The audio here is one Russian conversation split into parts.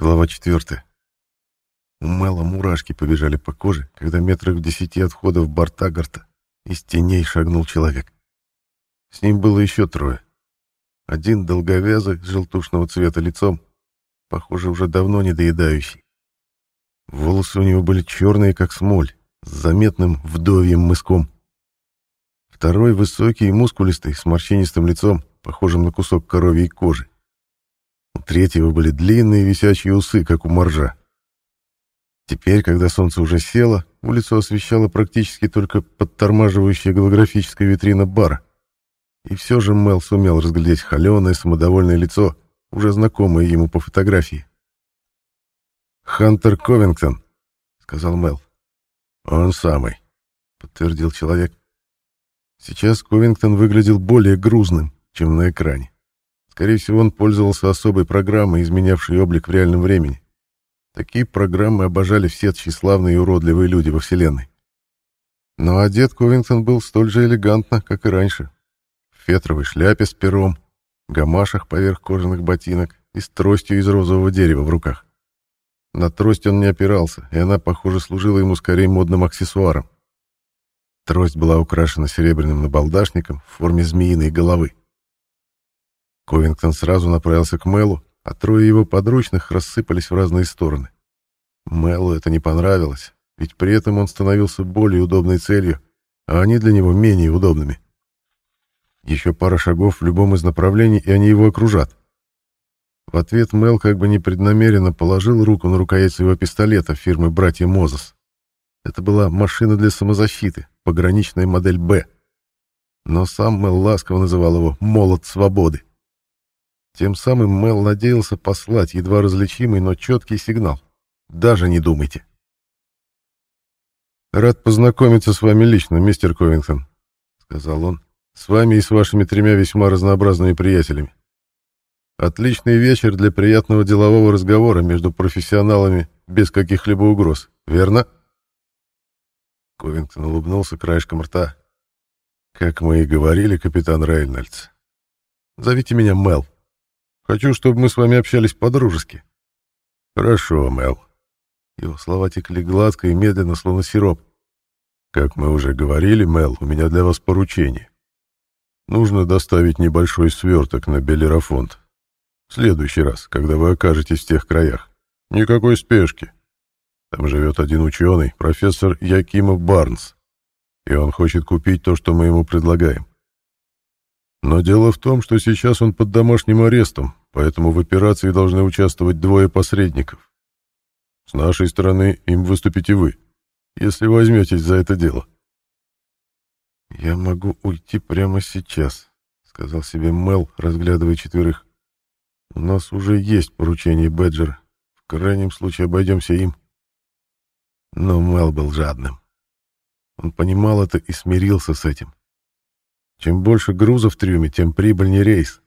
Глава 4. У Мэла мурашки побежали по коже, когда метрах в десяти от входа в борт Тагарта из теней шагнул человек. С ним было еще трое. Один долговязый, с желтушного цвета лицом, похоже, уже давно недоедающий. Волосы у него были черные, как смоль, с заметным вдовьем мыском. Второй высокий и мускулистый, с морщинистым лицом, похожим на кусок коровьей кожи. У третьего были длинные висячие усы, как у моржа. Теперь, когда солнце уже село, улицу освещала практически только подтормаживающая голографическая витрина бара. И все же Мел сумел разглядеть холеное, самодовольное лицо, уже знакомое ему по фотографии. «Хантер Ковингтон», — сказал Мел. «Он самый», — подтвердил человек. Сейчас Ковингтон выглядел более грузным, чем на экране. Скорее всего, он пользовался особой программой, изменявшей облик в реальном времени. Такие программы обожали все тщеславные и уродливые люди во Вселенной. Но одет Ковингтон был столь же элегантно, как и раньше. В фетровой шляпе с пером, гамашах поверх кожаных ботинок и с тростью из розового дерева в руках. На трость он не опирался, и она, похоже, служила ему скорее модным аксессуаром. Трость была украшена серебряным набалдашником в форме змеиной головы. Ковингтон сразу направился к Мэлу, а трое его подручных рассыпались в разные стороны. Мэлу это не понравилось, ведь при этом он становился более удобной целью, а они для него менее удобными. Еще пара шагов в любом из направлений, и они его окружат. В ответ Мэл как бы непреднамеренно положил руку на рукоять своего пистолета фирмы «Братья Мозес». Это была машина для самозащиты, пограничная модель «Б». Но сам Мэл ласково называл его «Молот свободы». Тем самым Мел надеялся послать едва различимый, но четкий сигнал. Даже не думайте. «Рад познакомиться с вами лично, мистер Ковингтон», — сказал он, — «с вами и с вашими тремя весьма разнообразными приятелями. Отличный вечер для приятного делового разговора между профессионалами без каких-либо угроз, верно?» Ковингтон улыбнулся краешком рта. «Как мы и говорили, капитан Рейнольдс. Зовите меня Мел». Хочу, чтобы мы с вами общались по-дружески». «Хорошо, Мел». Его слова текли гладко и медленно, словно сироп. «Как мы уже говорили, Мел, у меня для вас поручение. Нужно доставить небольшой сверток на Белерафонт. В следующий раз, когда вы окажетесь в тех краях. Никакой спешки. Там живет один ученый, профессор Якимов Барнс, и он хочет купить то, что мы ему предлагаем. Но дело в том, что сейчас он под домашним арестом, поэтому в операции должны участвовать двое посредников. С нашей стороны им выступите вы, если возьметесь за это дело. «Я могу уйти прямо сейчас», — сказал себе Мел, разглядывая четверых. «У нас уже есть поручение Бэджера. В крайнем случае обойдемся им». Но Мел был жадным. Он понимал это и смирился с этим. Чем больше грузов в трюме, тем прибыльнее рейс.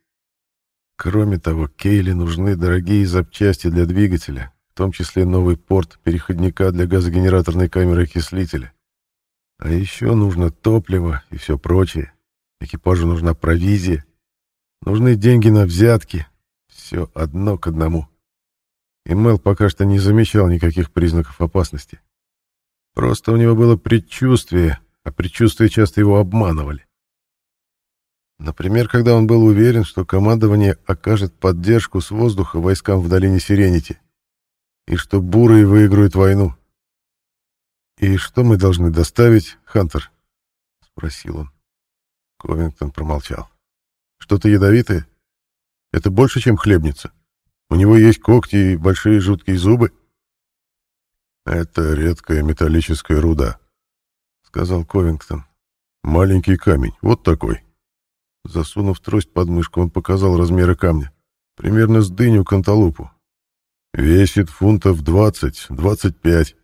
Кроме того, Кейли нужны дорогие запчасти для двигателя, в том числе новый порт переходника для газогенераторной камеры окислителя. А еще нужно топливо и все прочее. Экипажу нужна провизия. Нужны деньги на взятки. Все одно к одному. И Мел пока что не замечал никаких признаков опасности. Просто у него было предчувствие, а предчувствия часто его обманывали. Например, когда он был уверен, что командование окажет поддержку с воздуха войскам в долине Сиренити, и что бурые выиграют войну. «И что мы должны доставить, Хантер?» — спросил он. Ковингтон промолчал. «Что-то ядовитое? Это больше, чем хлебница. У него есть когти и большие жуткие зубы». «Это редкая металлическая руда», — сказал Ковингтон. «Маленький камень, вот такой». Засунув трость под мышку, он показал размеры камня. Примерно с дыню канталупу. Весит фунтов двадцать-двадцать пять.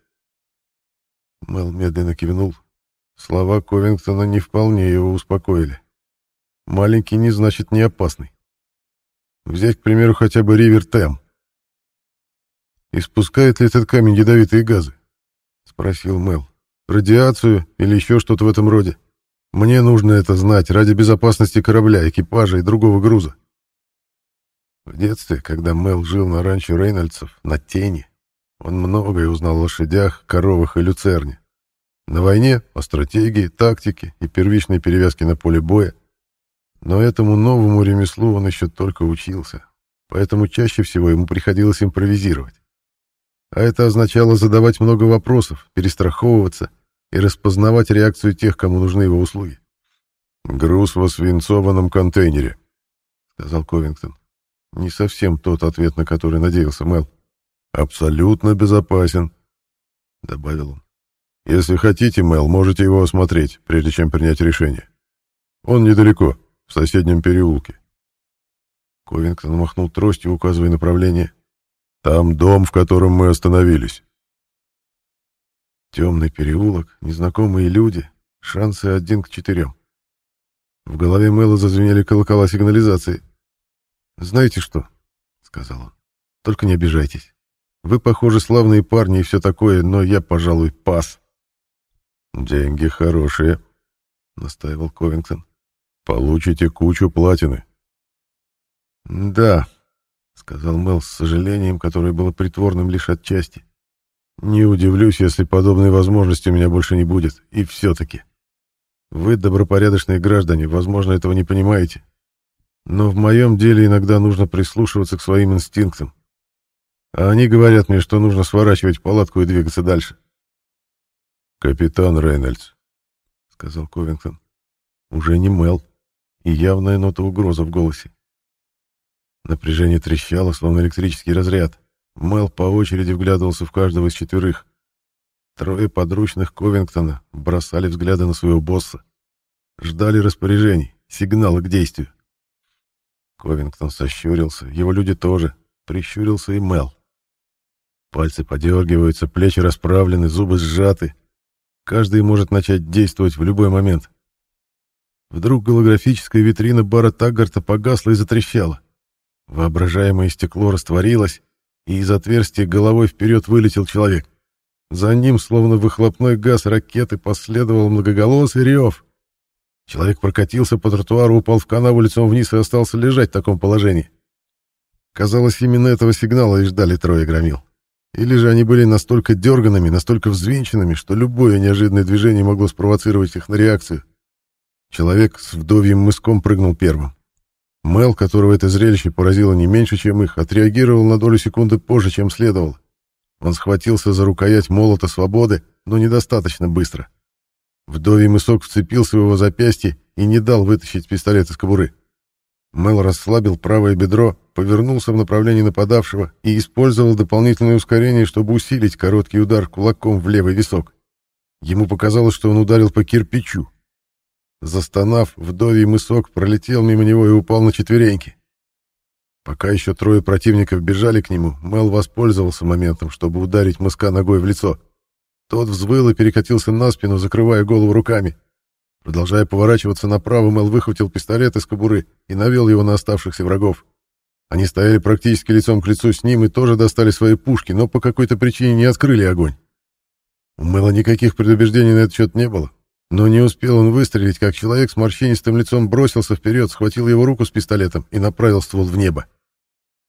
Мел медленно кивнул. Слова Ковингтона не вполне его успокоили. Маленький не значит не опасный. Взять, к примеру, хотя бы Ривер Тэм. «Испускает ли этот камень ядовитые газы?» — спросил Мел. «Радиацию или еще что-то в этом роде?» Мне нужно это знать ради безопасности корабля, экипажа и другого груза. В детстве, когда Мел жил на ранчо Рейнольдсов, на Тени, он многое узнал о лошадях, коровах и люцерне. На войне — о стратегии, тактике и первичной перевязке на поле боя. Но этому новому ремеслу он еще только учился, поэтому чаще всего ему приходилось импровизировать. А это означало задавать много вопросов, перестраховываться и распознавать реакцию тех, кому нужны его услуги. «Груз во свинцованном контейнере», — сказал Ковингтон. Не совсем тот ответ, на который надеялся Мел. «Абсолютно безопасен», — добавил он. Если хотите, Мел, можете его осмотреть, прежде чем принять решение. Он недалеко, в соседнем переулке. Ковингтон махнул тростью, указывая направление. Там дом, в котором мы остановились. Темный переулок, незнакомые люди, шансы один к четырем. В голове Мэла зазвенели колокола сигнализации. «Знаете что?» — сказал он. «Только не обижайтесь. Вы, похоже, славные парни и все такое, но я, пожалуй, пас». «Деньги хорошие», — настаивал Ковингтон. «Получите кучу платины». «Да», — сказал Мел с сожалением, которое было притворным лишь отчасти. «Не удивлюсь, если подобной возможности у меня больше не будет. И все-таки. Вы, добропорядочные граждане, возможно, этого не понимаете. Но в моем деле иногда нужно прислушиваться к своим инстинктам. А они говорят мне, что нужно сворачивать палатку и двигаться дальше. «Капитан Рейнольдс», — сказал Ковингтон. Уже не Мел, и явная нота угрозы в голосе. Напряжение трещало, словно электрический разряд. Мел по очереди вглядывался в каждого из четверых. Трое подручных Ковингтона бросали взгляды на своего босса. Ждали распоряжений, сигнала к действию. Ковингтон сощурился, его люди тоже. Прищурился и Мел. Пальцы подергиваются, плечи расправлены, зубы сжаты. Каждый может начать действовать в любой момент. Вдруг голографическая витрина бара Таггарта погасла и затрещала. Воображаемое стекло растворилось, и из отверстия головой вперед вылетел человек. За ним, словно выхлопной газ ракеты, последовал многоголосый рев. Человек прокатился по тротуару, упал в канаву лицом вниз и остался лежать в таком положении. Казалось, именно этого сигнала и ждали трое громил. Или же они были настолько дерганными, настолько взвинченными, что любое неожиданное движение могло спровоцировать их на реакцию. Человек с вдовьим мыском прыгнул первым. Мел, которого это зрелище поразило не меньше, чем их, отреагировал на долю секунды позже, чем следовало. Он схватился за рукоять молота свободы, но недостаточно быстро. Вдовий мысок вцепился в его запястье и не дал вытащить пистолет из кобуры. Мел расслабил правое бедро, повернулся в направлении нападавшего и использовал дополнительное ускорение, чтобы усилить короткий удар кулаком в левый висок. Ему показалось, что он ударил по кирпичу. Застонав, вдовий мысок пролетел мимо него и упал на четвереньки. Пока еще трое противников бежали к нему, Мел воспользовался моментом, чтобы ударить мыска ногой в лицо. Тот взвыл и перекатился на спину, закрывая голову руками. Продолжая поворачиваться направо, Мел выхватил пистолет из кобуры и навел его на оставшихся врагов. Они стояли практически лицом к лицу с ним и тоже достали свои пушки, но по какой-то причине не открыли огонь. У Мэла никаких предубеждений на этот счет не было, но не успел он выстрелить, как человек с морщинистым лицом бросился вперед, схватил его руку с пистолетом и направил ствол в небо.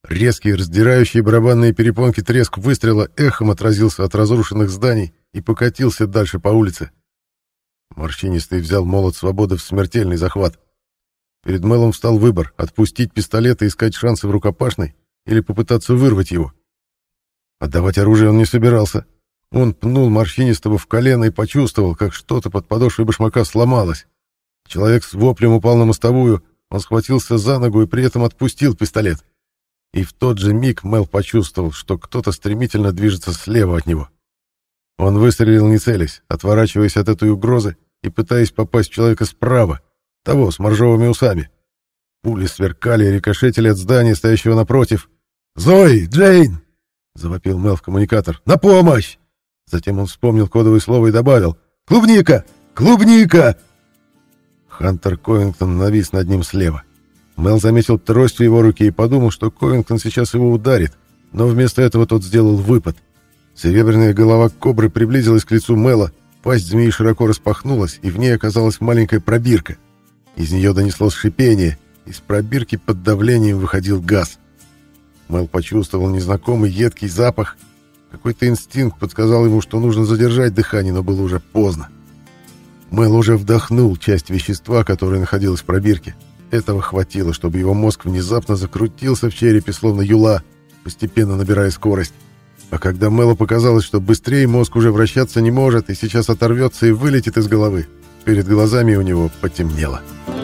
Резкий, раздирающий барабанные перепонки треск выстрела эхом отразился от разрушенных зданий и покатился дальше по улице. Морщинистый взял молот свободы в смертельный захват. Перед Мэлом встал выбор — отпустить пистолет и искать шансы в рукопашной или попытаться вырвать его. Отдавать оружие он не собирался. Он пнул морщинистого в колено и почувствовал, как что-то под подошвой башмака сломалось. Человек с воплем упал на мостовую, он схватился за ногу и при этом отпустил пистолет. И в тот же миг Мэл почувствовал, что кто-то стремительно движется слева от него. Он выстрелил не целясь, отворачиваясь от этой угрозы и пытаясь попасть в человека справа, того с моржовыми усами. Пули сверкали и рикошетили от здания, стоящего напротив. «Зои! Джейн!» — завопил Мел в коммуникатор. «На помощь!» Затем он вспомнил кодовое слово и добавил. «Клубника! Клубника!» Хантер Ковингтон навис над ним слева. Мел заметил трость в его руке и подумал, что Ковингтон сейчас его ударит, но вместо этого тот сделал выпад. Серебряная голова кобры приблизилась к лицу Мела, пасть змеи широко распахнулась, и в ней оказалась маленькая пробирка — из нее донеслось шипение, из пробирки под давлением выходил газ. Мэл почувствовал незнакомый едкий запах. Какой-то инстинкт подсказал ему, что нужно задержать дыхание, но было уже поздно. Мэл уже вдохнул часть вещества, которое находилось в пробирке. Этого хватило, чтобы его мозг внезапно закрутился в черепе, словно юла, постепенно набирая скорость. А когда Мэлу показалось, что быстрее мозг уже вращаться не может и сейчас оторвется и вылетит из головы, перед глазами у него потемнело. «Потемнело».